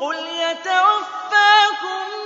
قُلْ يَتَوَفَّاكُم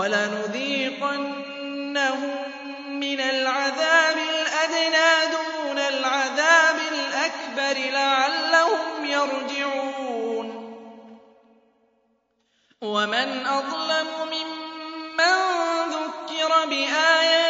وَلَنُذِيقَنَّهُم مِّنَ الْعَذَابِ الْأَدْنَىٰ دُونَ الْعَذَابِ الْأَكْبَرِ لَعَلَّهُمْ يَرْجِعُونَ. وَمَنْ أَظْلَمُ مِمَّن ذُكِّرَ بِآيَاتِ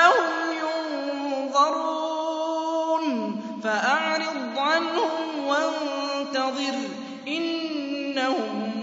فَأَعْرِضْ عَنْهُمْ وَانْتَظِرْ إِنَّهُمْ